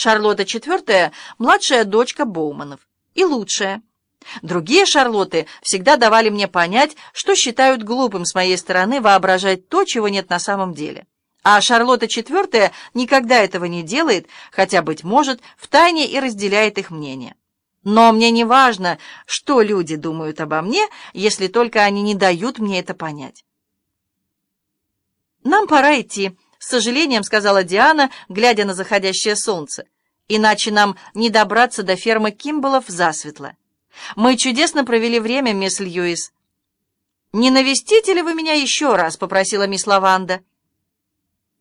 Шарлотта IV — младшая дочка Боуманов. И лучшая. Другие Шарлотты всегда давали мне понять, что считают глупым с моей стороны воображать то, чего нет на самом деле. А Шарлотта IV никогда этого не делает, хотя, быть может, втайне и разделяет их мнение. Но мне не важно, что люди думают обо мне, если только они не дают мне это понять. «Нам пора идти», — с сожалением сказала Диана, глядя на заходящее солнце. «Иначе нам не добраться до фермы Кимбалов засветло. Мы чудесно провели время, мисс Льюис». «Не навестите ли вы меня еще раз?» — попросила мисс Лаванда.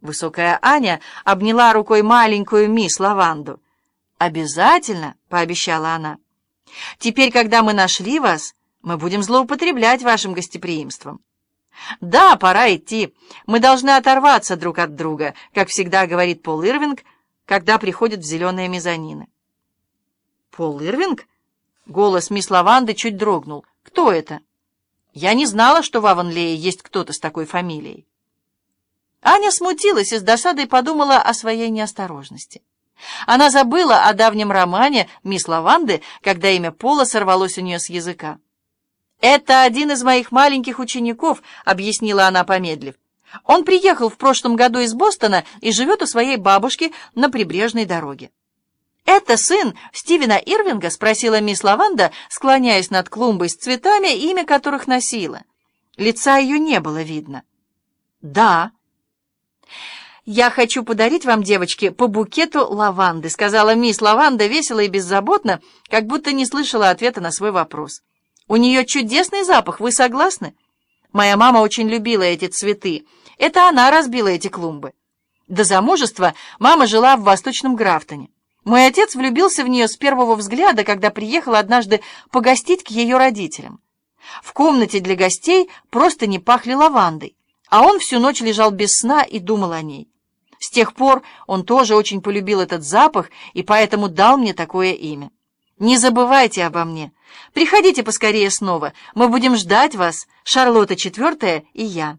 Высокая Аня обняла рукой маленькую мисс Лаванду. «Обязательно», — пообещала она. «Теперь, когда мы нашли вас, мы будем злоупотреблять вашим гостеприимством». «Да, пора идти. Мы должны оторваться друг от друга», как всегда говорит Пол Ирвинг, когда приходит в зеленые мезонины. «Пол Ирвинг?» Голос мисс Лаванды чуть дрогнул. «Кто это?» «Я не знала, что в Аванлее есть кто-то с такой фамилией». Аня смутилась и с досадой подумала о своей неосторожности. Она забыла о давнем романе «Мисс Лаванды», когда имя Пола сорвалось у нее с языка. «Это один из моих маленьких учеников», — объяснила она, помедлив. «Он приехал в прошлом году из Бостона и живет у своей бабушки на прибрежной дороге». «Это сын Стивена Ирвинга?» — спросила мисс Лаванда, склоняясь над клумбой с цветами, имя которых носила. Лица ее не было видно. «Да». «Я хочу подарить вам, девочки, по букету лаванды», — сказала мисс Лаванда весело и беззаботно, как будто не слышала ответа на свой вопрос. «У нее чудесный запах, вы согласны? Моя мама очень любила эти цветы. Это она разбила эти клумбы. До замужества мама жила в Восточном Графтоне. Мой отец влюбился в нее с первого взгляда, когда приехал однажды погостить к ее родителям. В комнате для гостей просто не пахли лавандой, а он всю ночь лежал без сна и думал о ней. С тех пор он тоже очень полюбил этот запах и поэтому дал мне такое имя. Не забывайте обо мне. Приходите поскорее снова. Мы будем ждать вас, Шарлотта IV и я.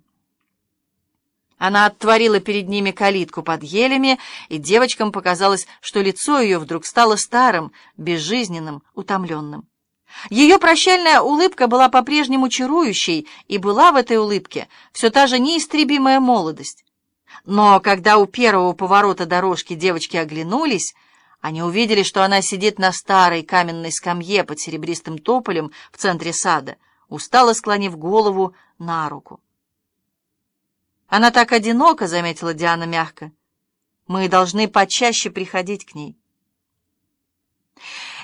Она оттворила перед ними калитку под елями, и девочкам показалось, что лицо ее вдруг стало старым, безжизненным, утомленным. Ее прощальная улыбка была по-прежнему чарующей, и была в этой улыбке все та же неистребимая молодость. Но когда у первого поворота дорожки девочки оглянулись, они увидели, что она сидит на старой каменной скамье под серебристым тополем в центре сада, устало склонив голову на руку. «Она так одинока», — заметила Диана мягко. «Мы должны почаще приходить к ней».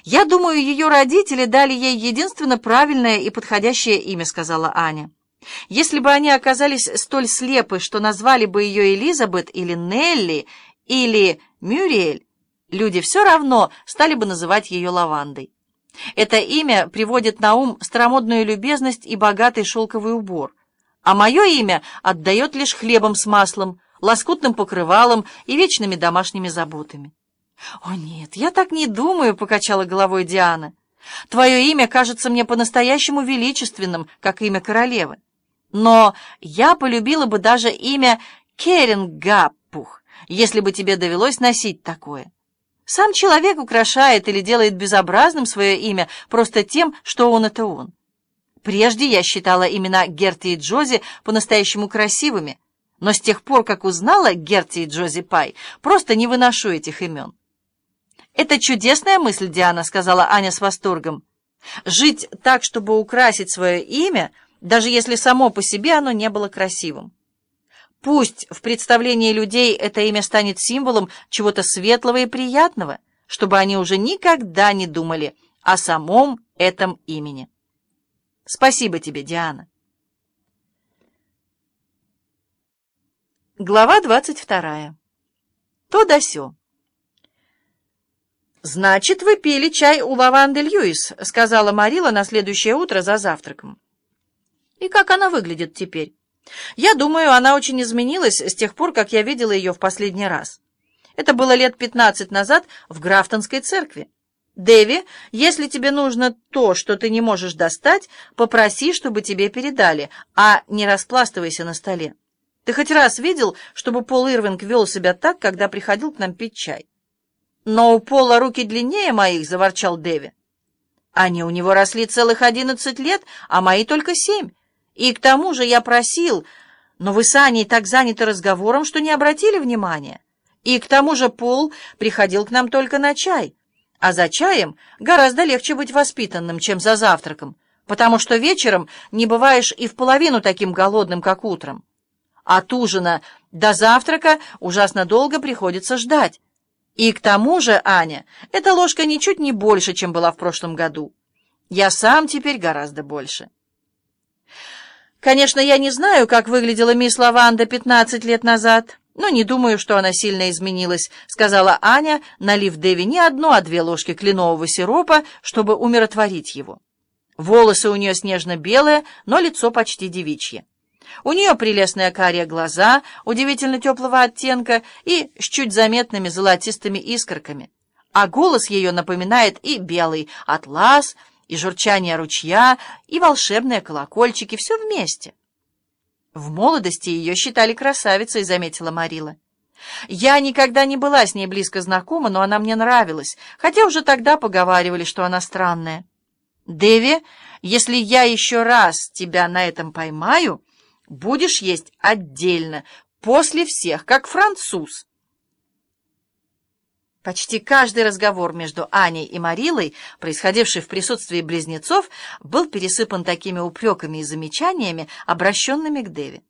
«Я думаю, ее родители дали ей единственно правильное и подходящее имя», — сказала Аня. «Если бы они оказались столь слепы, что назвали бы ее Элизабет или Нелли или Мюриэль, люди все равно стали бы называть ее Лавандой. Это имя приводит на ум старомодную любезность и богатый шелковый убор а мое имя отдает лишь хлебом с маслом, лоскутным покрывалом и вечными домашними заботами. «О нет, я так не думаю», — покачала головой Диана. «Твое имя кажется мне по-настоящему величественным, как имя королевы. Но я полюбила бы даже имя Керингаппух, если бы тебе довелось носить такое. Сам человек украшает или делает безобразным свое имя просто тем, что он — это он. Прежде я считала имена Герти и Джози по-настоящему красивыми, но с тех пор, как узнала Герти и Джози Пай, просто не выношу этих имен. «Это чудесная мысль, Диана», — сказала Аня с восторгом. «Жить так, чтобы украсить свое имя, даже если само по себе оно не было красивым. Пусть в представлении людей это имя станет символом чего-то светлого и приятного, чтобы они уже никогда не думали о самом этом имени». Спасибо тебе, Диана. Глава двадцать вторая. То да сё. «Значит, вы пили чай у Лаванды Льюис», — сказала Марила на следующее утро за завтраком. «И как она выглядит теперь? Я думаю, она очень изменилась с тех пор, как я видела ее в последний раз. Это было лет пятнадцать назад в Графтонской церкви. «Дэви, если тебе нужно то, что ты не можешь достать, попроси, чтобы тебе передали, а не распластывайся на столе. Ты хоть раз видел, чтобы Пол Ирвинг вел себя так, когда приходил к нам пить чай?» «Но у Пола руки длиннее моих», — заворчал Дэви. «Они у него росли целых одиннадцать лет, а мои только семь. И к тому же я просил, но вы с Аней так заняты разговором, что не обратили внимания. И к тому же Пол приходил к нам только на чай. А за чаем гораздо легче быть воспитанным, чем за завтраком, потому что вечером не бываешь и в половину таким голодным, как утром. От ужина до завтрака ужасно долго приходится ждать. И к тому же, Аня, эта ложка ничуть не больше, чем была в прошлом году. Я сам теперь гораздо больше. Конечно, я не знаю, как выглядела мисс Лаванда 15 лет назад, но не думаю, что она сильно изменилась, сказала Аня, налив Дэви не одну, а две ложки кленового сиропа, чтобы умиротворить его. Волосы у нее снежно-белые, но лицо почти девичье. У нее прелестные карие глаза, удивительно теплого оттенка и с чуть заметными золотистыми искорками. А голос ее напоминает и белый атлас, и журчание ручья, и волшебные колокольчики, все вместе. В молодости ее считали красавицей, заметила Марила. Я никогда не была с ней близко знакома, но она мне нравилась, хотя уже тогда поговаривали, что она странная. Дэви, если я еще раз тебя на этом поймаю, Будешь есть отдельно, после всех, как француз. Почти каждый разговор между Аней и Марилой, происходивший в присутствии близнецов, был пересыпан такими упреками и замечаниями, обращенными к Деве.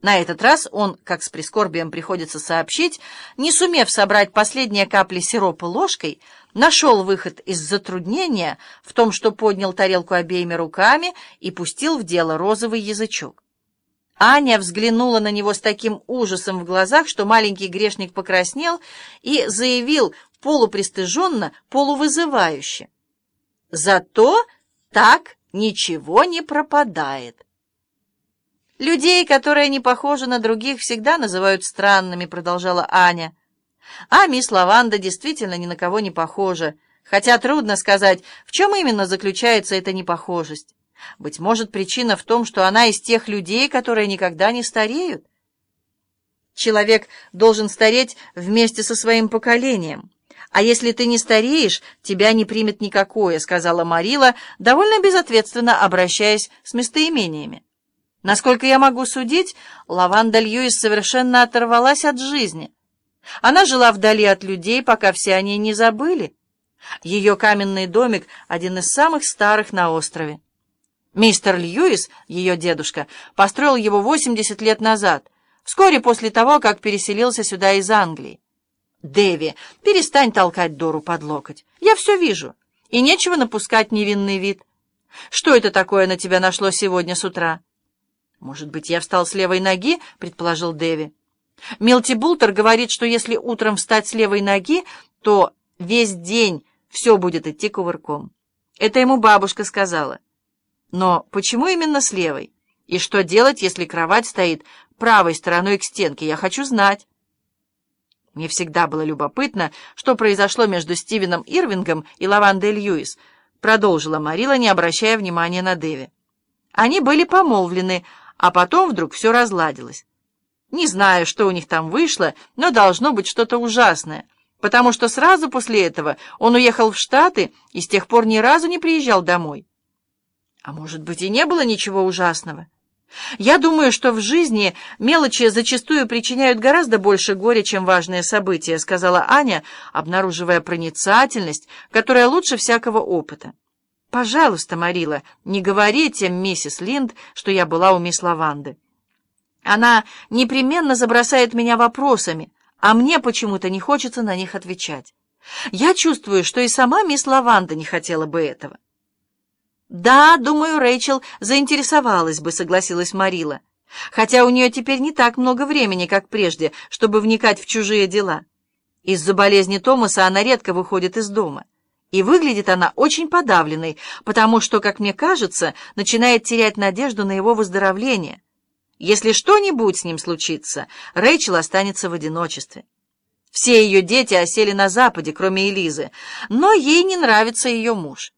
На этот раз он, как с прискорбием приходится сообщить, не сумев собрать последние капли сиропа ложкой, нашел выход из затруднения в том, что поднял тарелку обеими руками и пустил в дело розовый язычок. Аня взглянула на него с таким ужасом в глазах, что маленький грешник покраснел и заявил полупристыженно, полувызывающе. «Зато так ничего не пропадает». «Людей, которые не похожи на других, всегда называют странными», — продолжала Аня. «А мисс Лаванда действительно ни на кого не похожа, хотя трудно сказать, в чем именно заключается эта непохожесть». Быть может, причина в том, что она из тех людей, которые никогда не стареют. Человек должен стареть вместе со своим поколением. «А если ты не стареешь, тебя не примет никакое», — сказала Марила, довольно безответственно обращаясь с местоимениями. Насколько я могу судить, Лаванда Льюис совершенно оторвалась от жизни. Она жила вдали от людей, пока все о ней не забыли. Ее каменный домик — один из самых старых на острове. Мистер Льюис, ее дедушка, построил его 80 лет назад, вскоре после того, как переселился сюда из Англии. Дэви, перестань толкать Дору под локоть. Я все вижу. И нечего напускать невинный вид. Что это такое на тебя нашло сегодня с утра? Может быть, я встал с левой ноги, предположил Дэви. Милти Бултер говорит, что если утром встать с левой ноги, то весь день все будет идти кувырком. Это ему бабушка сказала. Но почему именно с левой? И что делать, если кровать стоит правой стороной к стенке? Я хочу знать. Мне всегда было любопытно, что произошло между Стивеном Ирвингом и Лавандой Льюис, продолжила Марила, не обращая внимания на Дэви. Они были помолвлены, а потом вдруг все разладилось. Не знаю, что у них там вышло, но должно быть что-то ужасное, потому что сразу после этого он уехал в Штаты и с тех пор ни разу не приезжал домой. А может быть, и не было ничего ужасного? Я думаю, что в жизни мелочи зачастую причиняют гораздо больше горя, чем важные события, сказала Аня, обнаруживая проницательность, которая лучше всякого опыта. Пожалуйста, Марила, не говорите миссис Линд, что я была у мисс Лаванды. Она непременно забросает меня вопросами, а мне почему-то не хочется на них отвечать. Я чувствую, что и сама мисс Лаванда не хотела бы этого. «Да, думаю, Рэйчел заинтересовалась бы», — согласилась Марила. «Хотя у нее теперь не так много времени, как прежде, чтобы вникать в чужие дела. Из-за болезни Томаса она редко выходит из дома. И выглядит она очень подавленной, потому что, как мне кажется, начинает терять надежду на его выздоровление. Если что-нибудь с ним случится, Рэйчел останется в одиночестве. Все ее дети осели на Западе, кроме Элизы, но ей не нравится ее муж».